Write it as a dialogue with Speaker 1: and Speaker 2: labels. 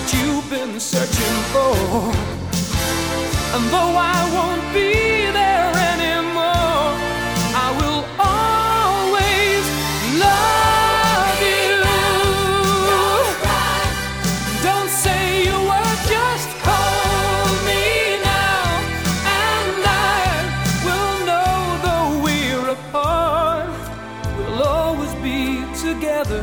Speaker 1: what you've been searching for. And though I won't be there anymore, I will always love you. Don't say a word, just hold me now, and I will know though we're apart, we'll always be together,